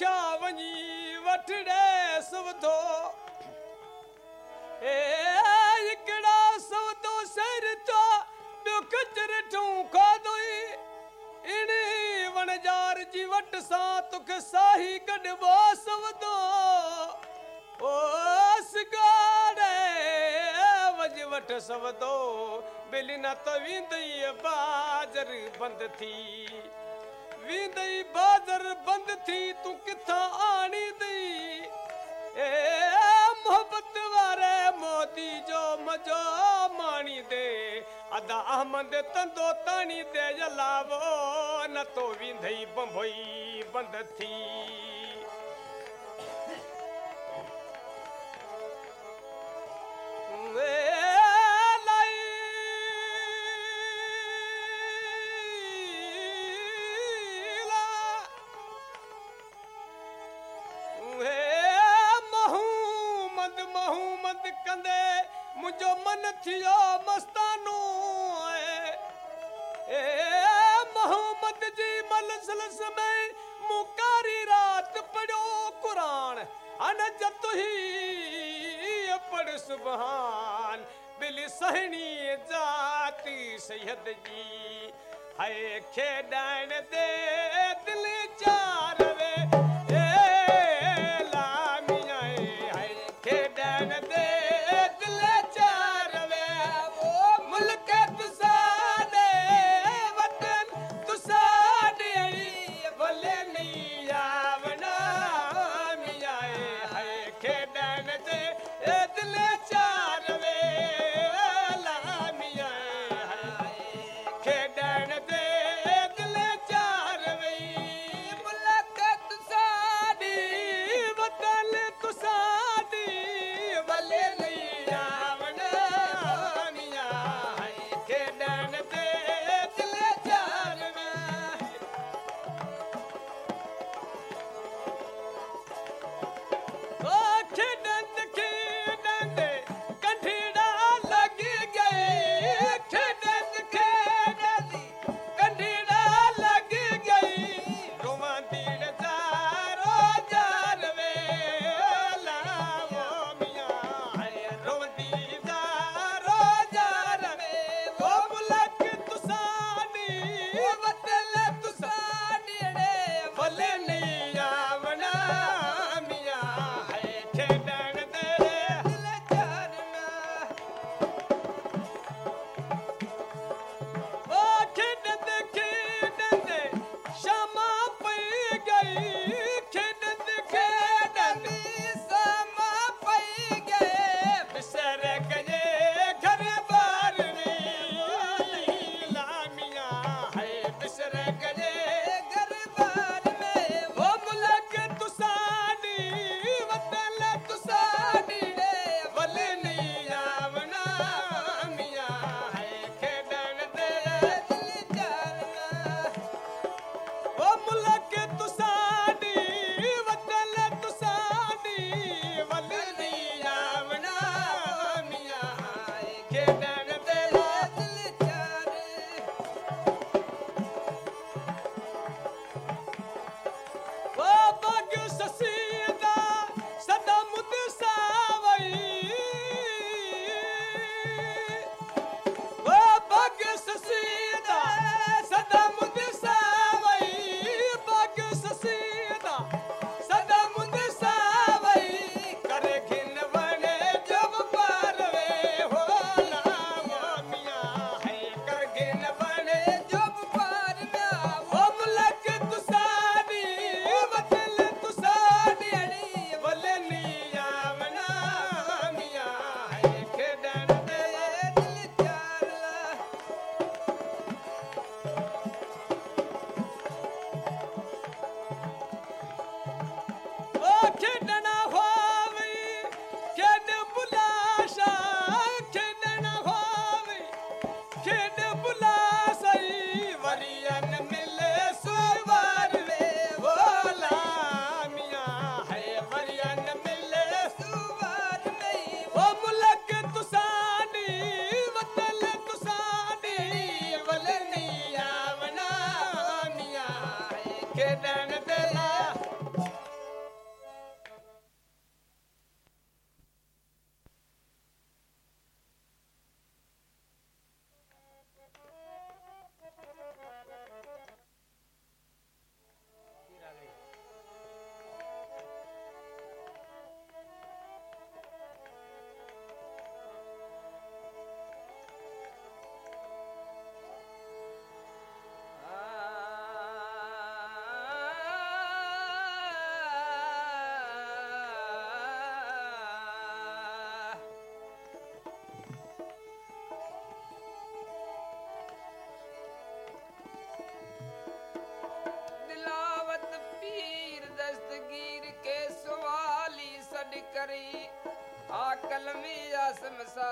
ਵੇਖਿਆ ਵਣੀ ਵਟੜੇ ਸੁਵਧੋ ਏ ਇਕੜਾ ਸੁਵਧੋ ਸਿਰ ਤੋ ਬਿਕਚਰ ਢੂੰਖਾ ਦੋਈ ਇਣੀ ਵਣਜਾਰ ਜੀਵਟ ਸਾ ਤੁਖ ਸਾਹੀ ਗਡਬੋ ਸੁਵਧੋ ਓ ਸਗਾੜੇ ਵਜਵਟ ਸਵਦੋ ਬਿਲੀ ਨਾ ਤਵਿੰਦਈ ਬਾਜਰ ਬੰਦ ਥੀ। ਵੀਂਦਈ ਬਾਜ਼ਰ ਬੰਦ ਥੀ, ਤੂੰ ਕਿੱਥਾਂ ਆਣੀ ਦਈ ਏ ਮੁਹੱਬਤ ਵਾਰੇ ਮੋਦੀ ਜੋ ਮਜੋ ਮਾਣੀ ਦੇ ਅਦਾ ਅਹਮਦ ਤੰਦੋ ਤਾਣੀ ਦੇ ਜਲਾਵੋ, ਨ ਤੋ ਵੀਂਦਈ ਬੰਭਈ ਬੰਦ ਥੀ away. अनजत ही अपड़ सुबहान बिल सहणी जाती सैयद जी है खेॾण दे दिल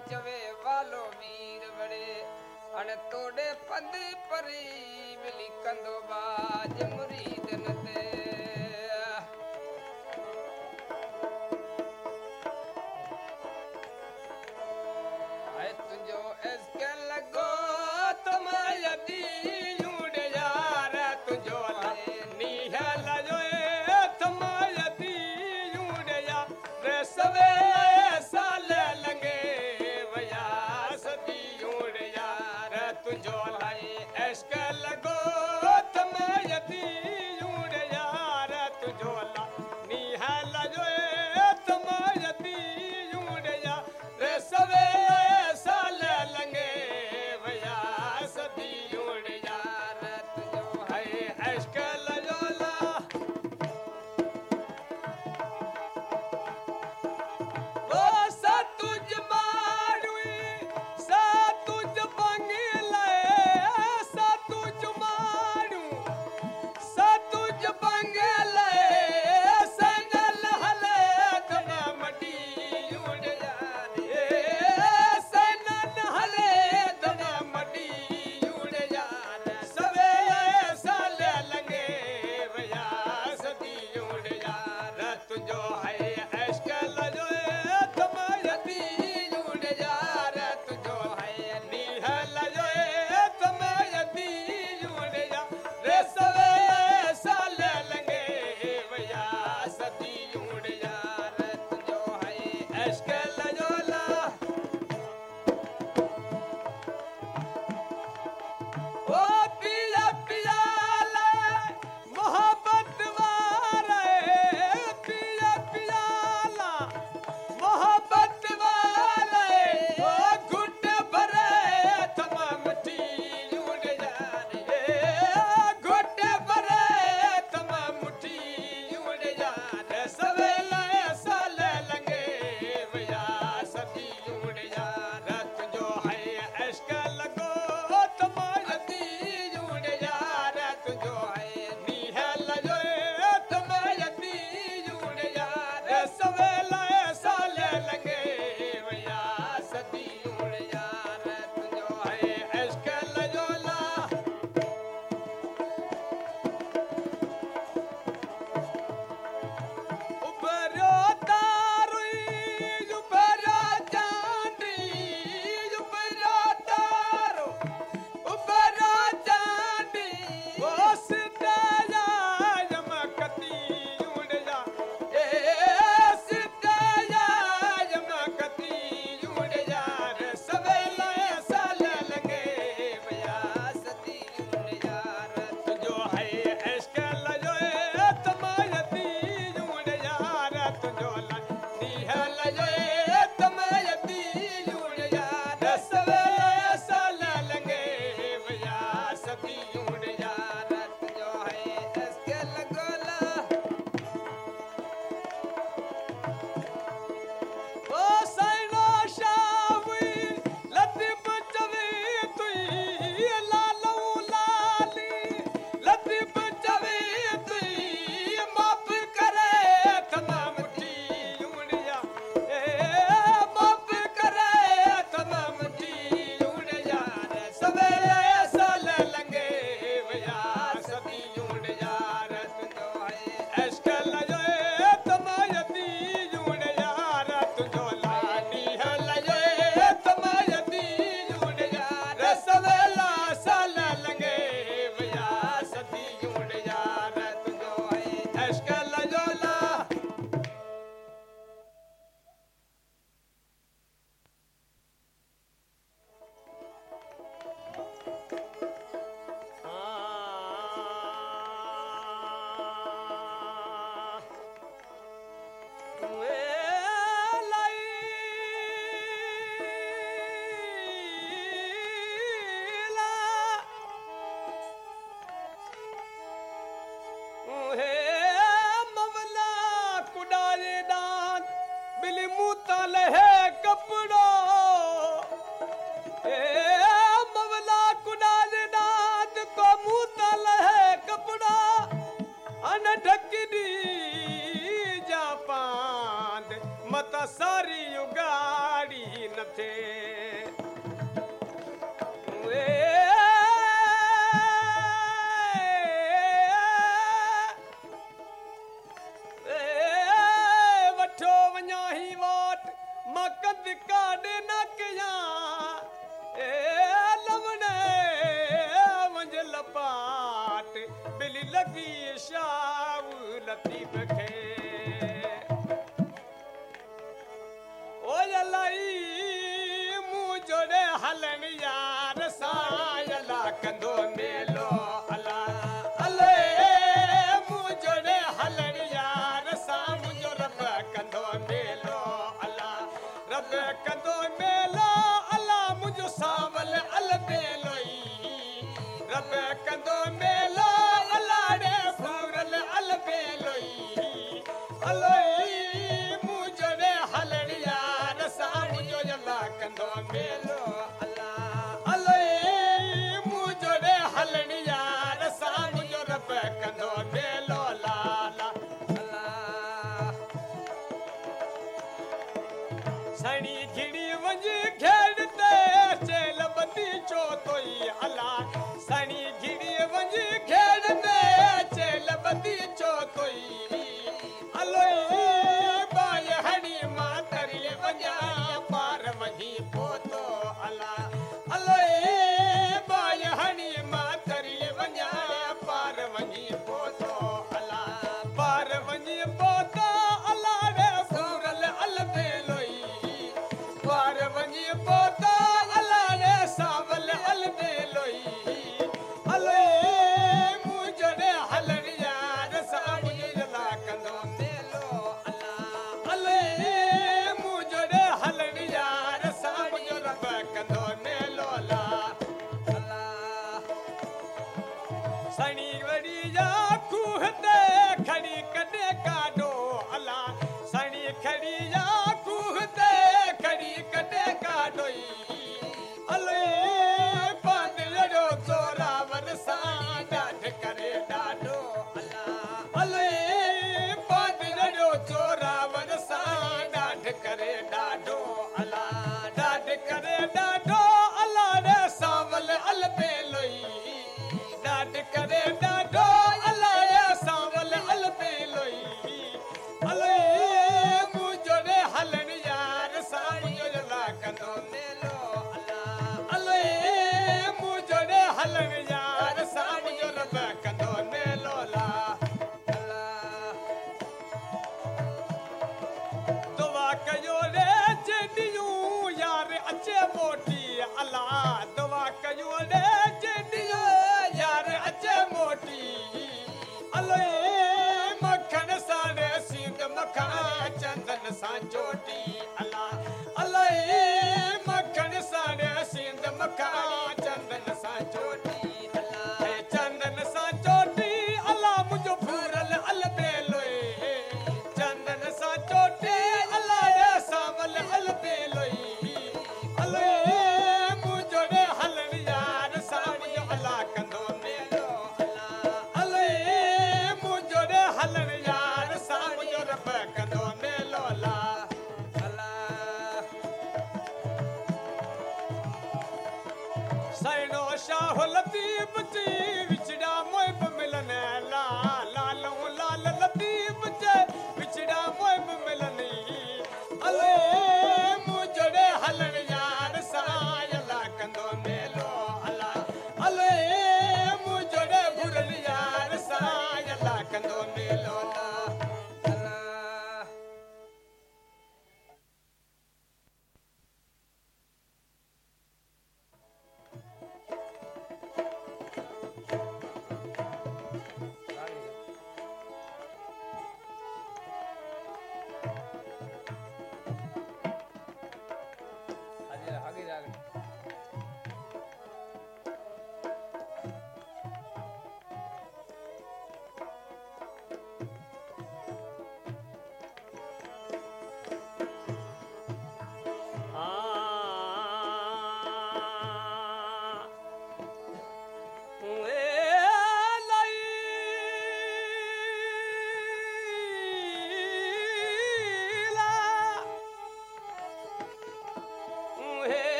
ਪਹੁੰਚਵੇ ਵਾਲੋ ਮੀਰ ਬੜੇ ਅਣ ਤੋੜੇ ਪੰਦੀ ਪਰੀ ਮਿਲੀ ਕੰਦੋ ਬਾਜ ਮੁਰੀਦ मवला कुडा दान बिली मूता लहे कपड़ा Allah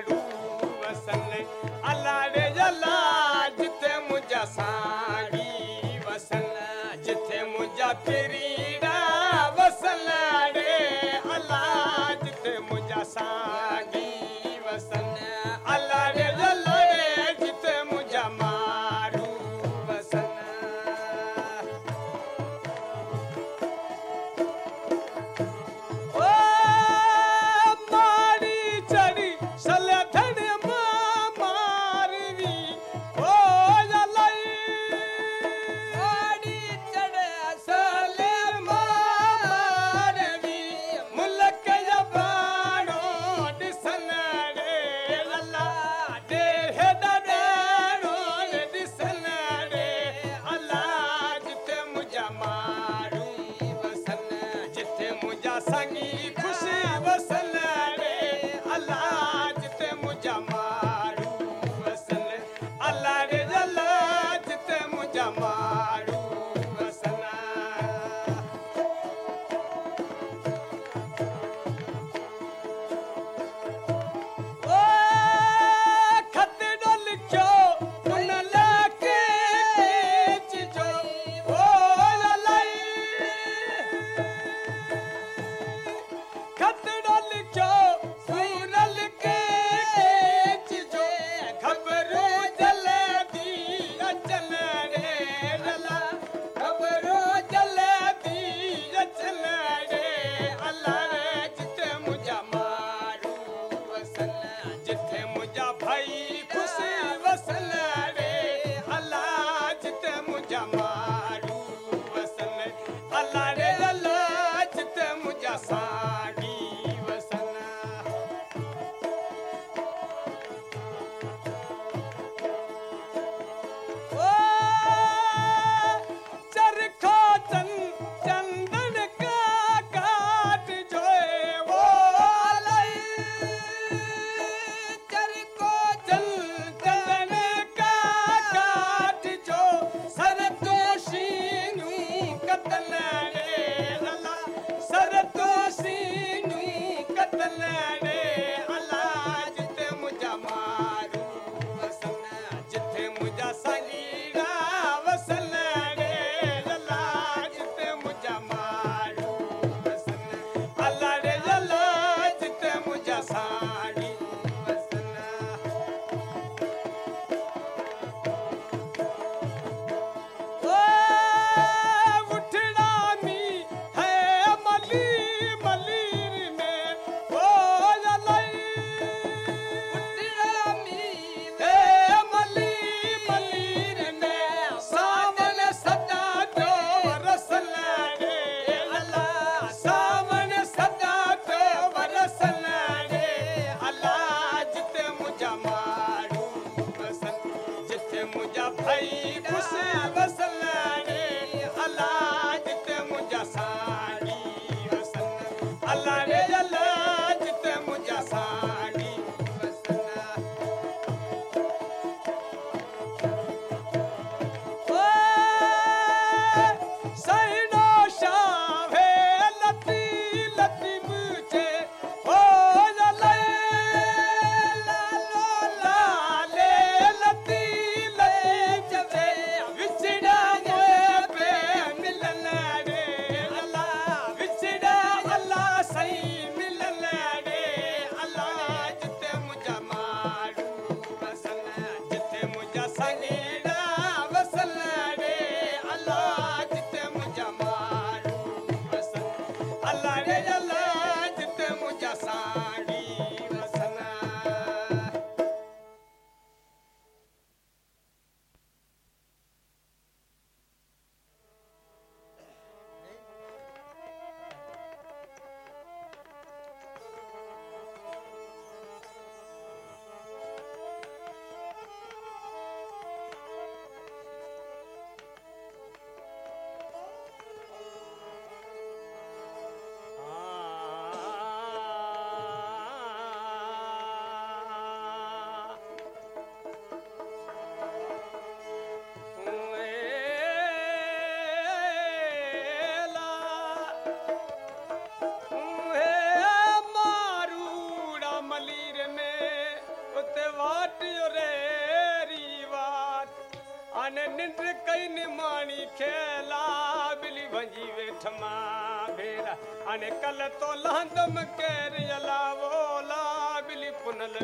ಮಾಡುವ ಸನ್ನೆ ಅಲ್ಲಾಡ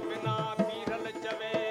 ਬਿਨਾ ਪੀਰਲ ਚਵੇ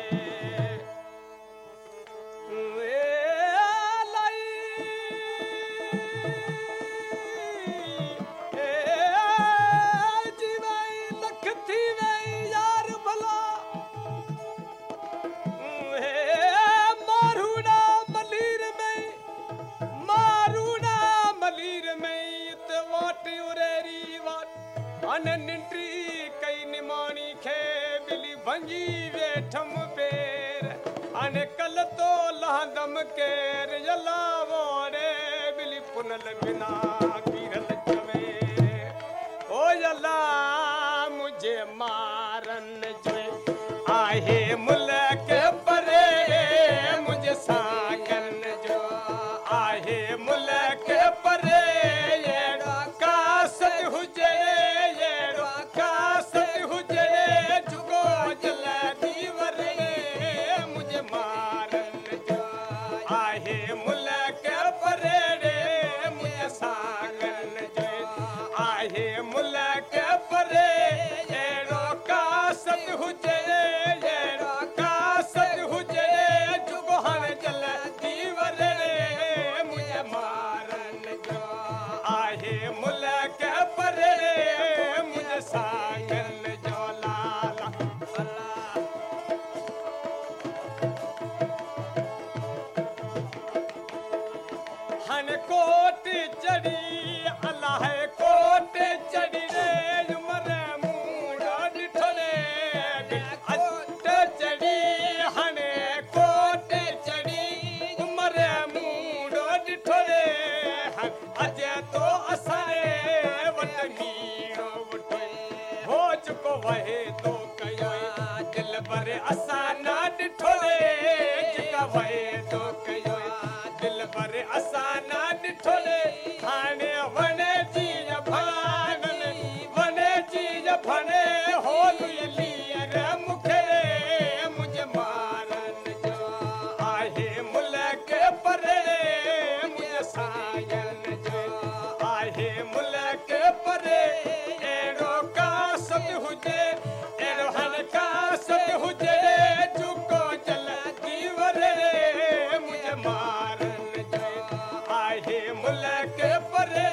ملڪ پري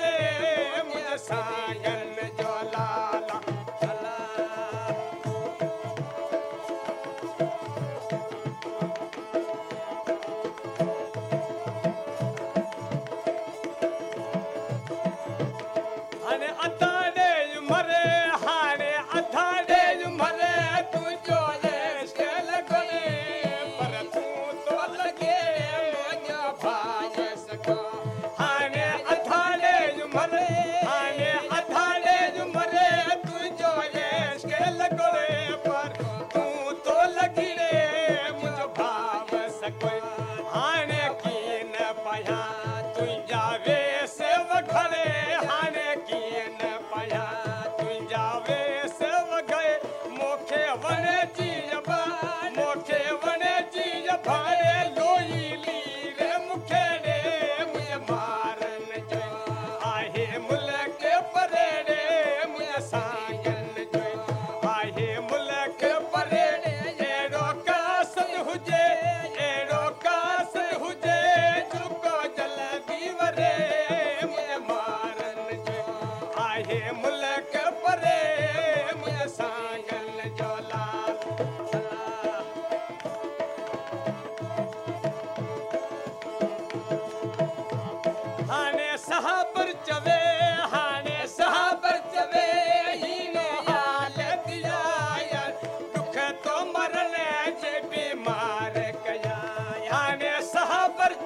ساڳ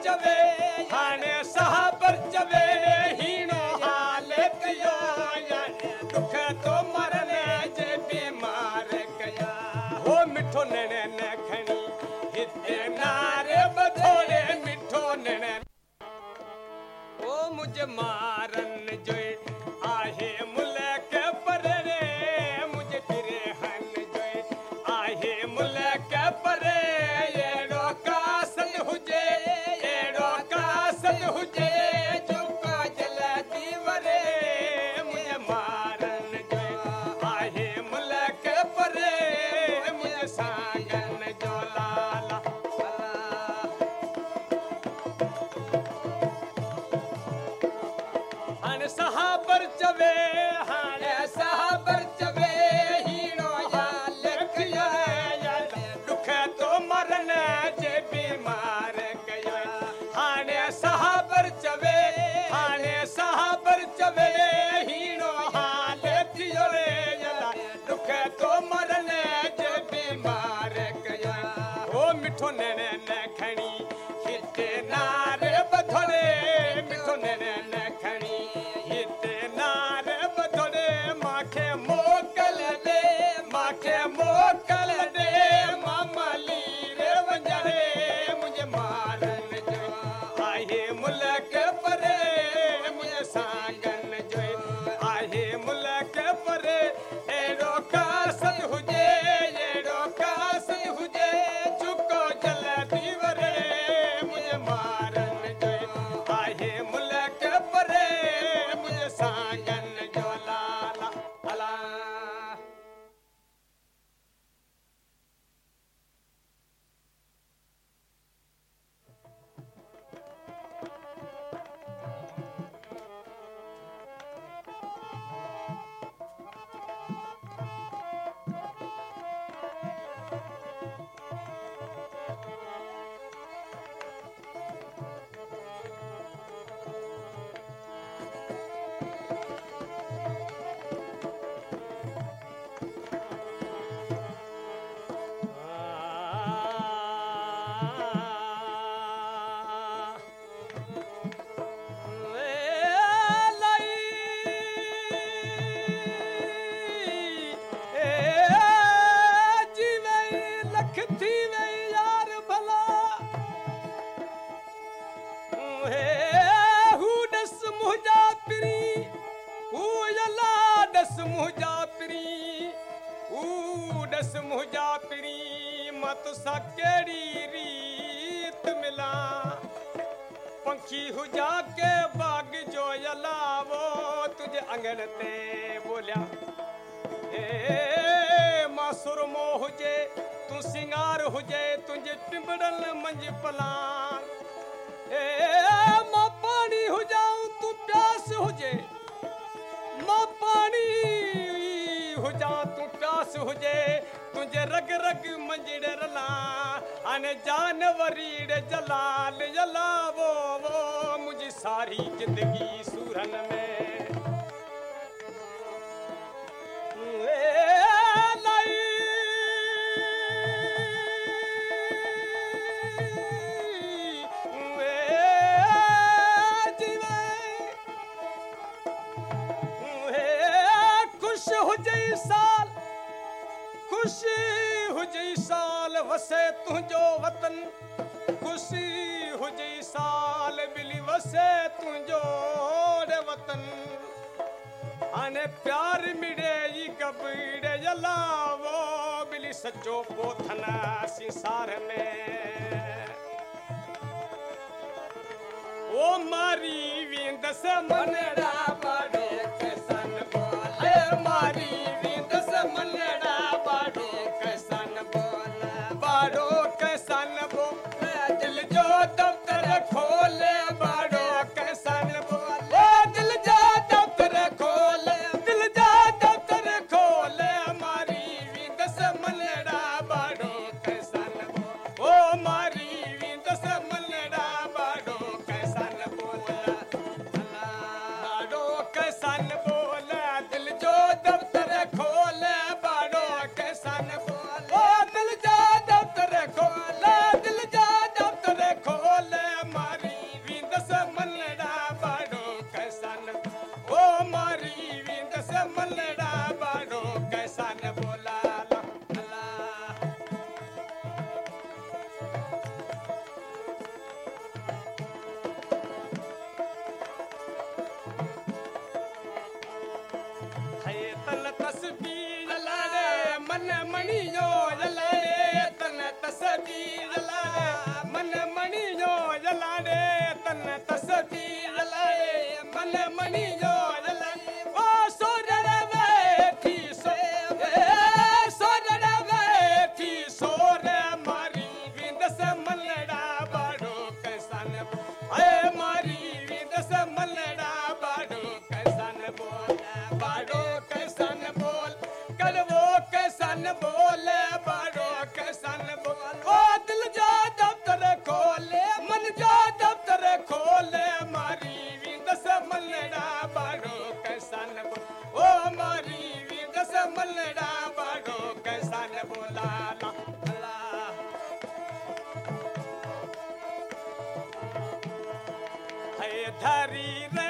ਜਵੇ ਹਾਣੇ ਸਾਹਬਰ ਜਵੇ, ਹੀਣੋ ਹਾਲੇ ਕਿਆ ਦੁੱਖ ਤੋਂ ਮਰਨੇ ਜੇ ਬਿਮਾਰ ਕਿਆ ਹੋ ਮਿੱਠੋ ਨੈਣੇ ਨਖਣੀ ਹਿੱਤੇ ਨਾਰੇ ਬਧੋਲੇ ਮਿੱਠੋ ਨੈਣੇ ਓ ਮੁਝ ਮਾਰ दुख तो मन जे बीमार कया हो मिठुन खणी नारे ਸਾਰੀ ਜ਼ਿੰਦਗੀ ਸੂਰੰਗ ਮੈਂ। प्यार मिड़े ई कबीड़े जलावो बिली सचो पोथना सिसार में ओ मारी वेंदस मनड़ा धरी रे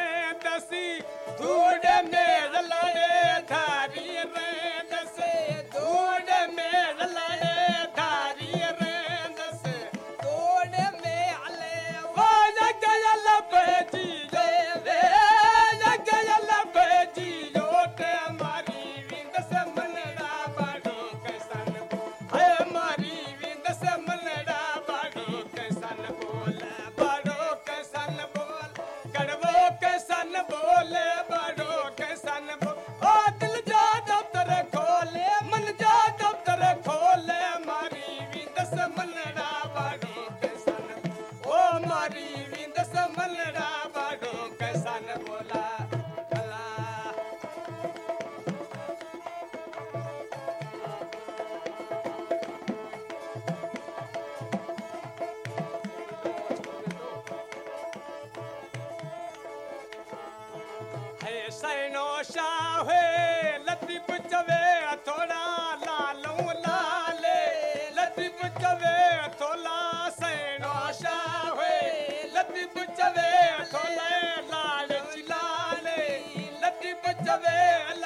ver,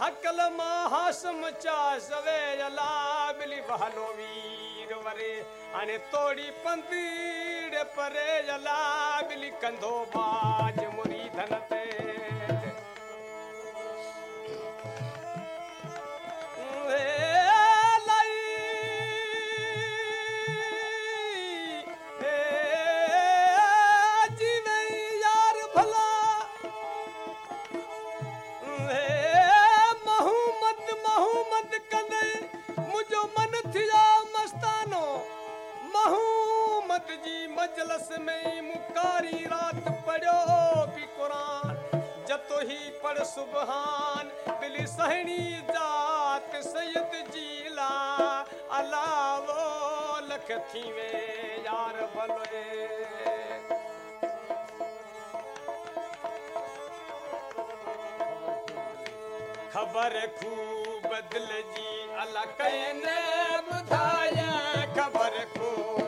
हकल मां हासम चा सवे जला मिली बहलो वीर वरे। अने तोड़ी पंदीड़ परे जला मिली कंधो बाज मुरी धन ਸਿੱਖ ਥੀਵੇ ਯਾਰ ਬਲਵੇ। ਖਬਰ ਖੂ ਬਦਲ ਜੀ ਅਲਾ ਕਹਿੰਦੇ ਬਧਾਇਆ ਖਬਰ ਖੂ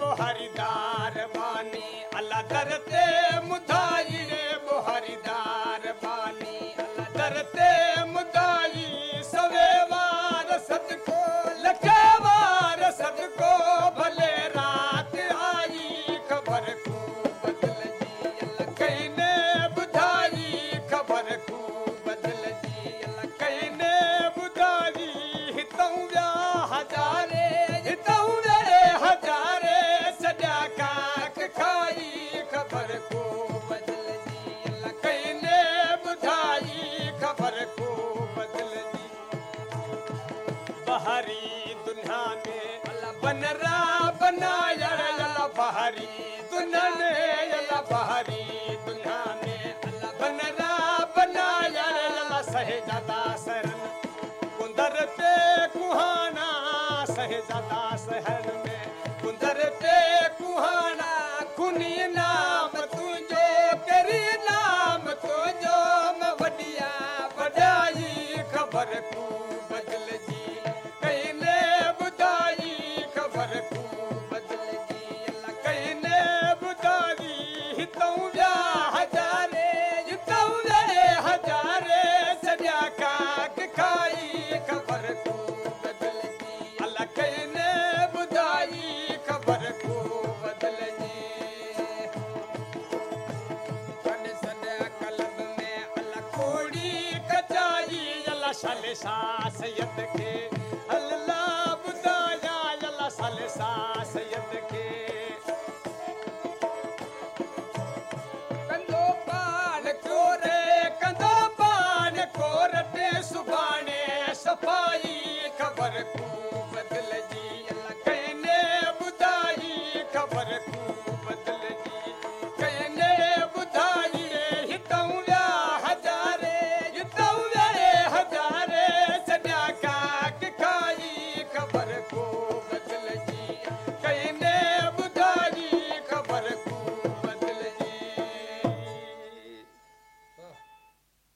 मोहरिदार बानी अला रे मोहरिदार। बहारी दुल बना सह जादा शर ते में। कुंदर